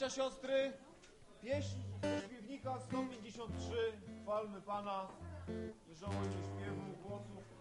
Bracia, siostry, pieśń śpiewnika 153, chwalmy Pana, nie żałujmy śpiewu, głosów.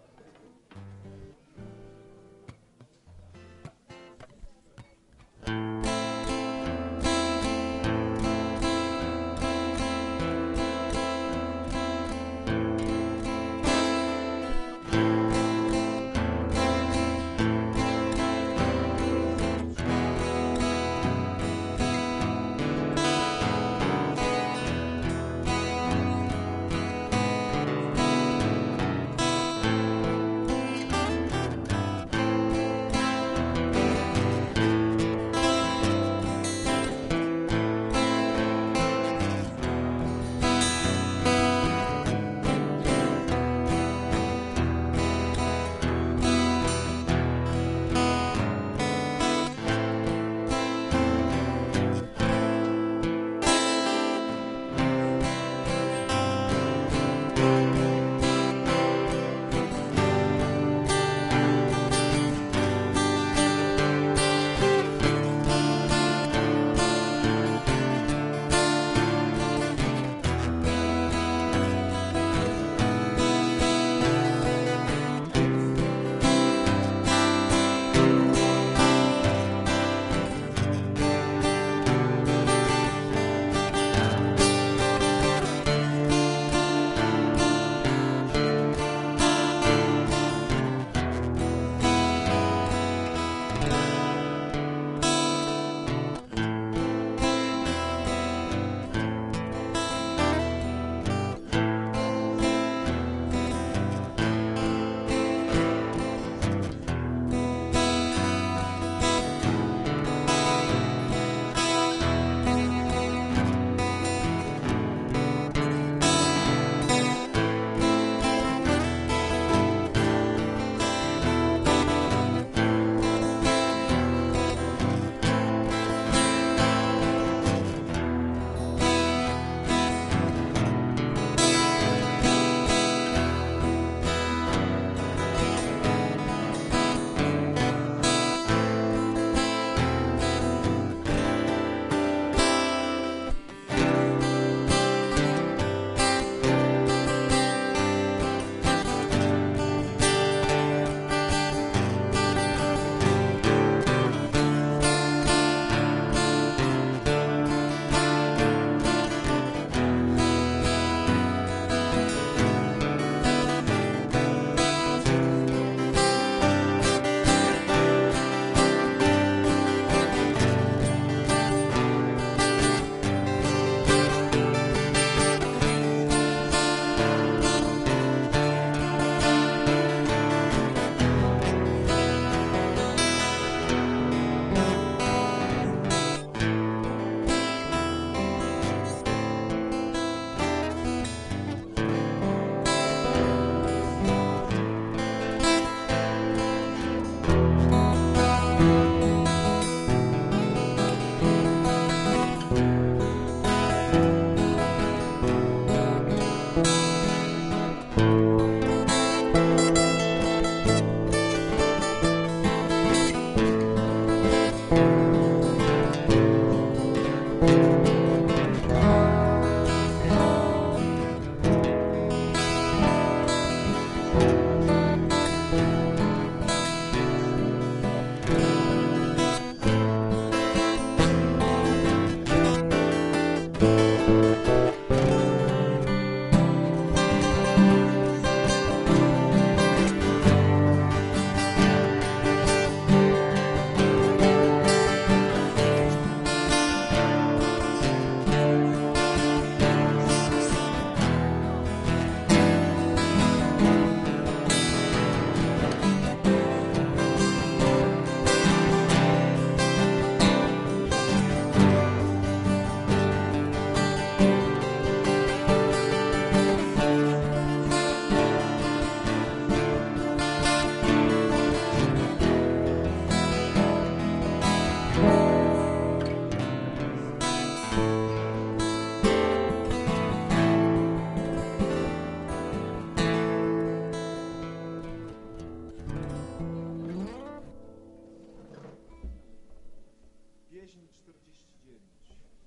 49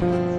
Bye.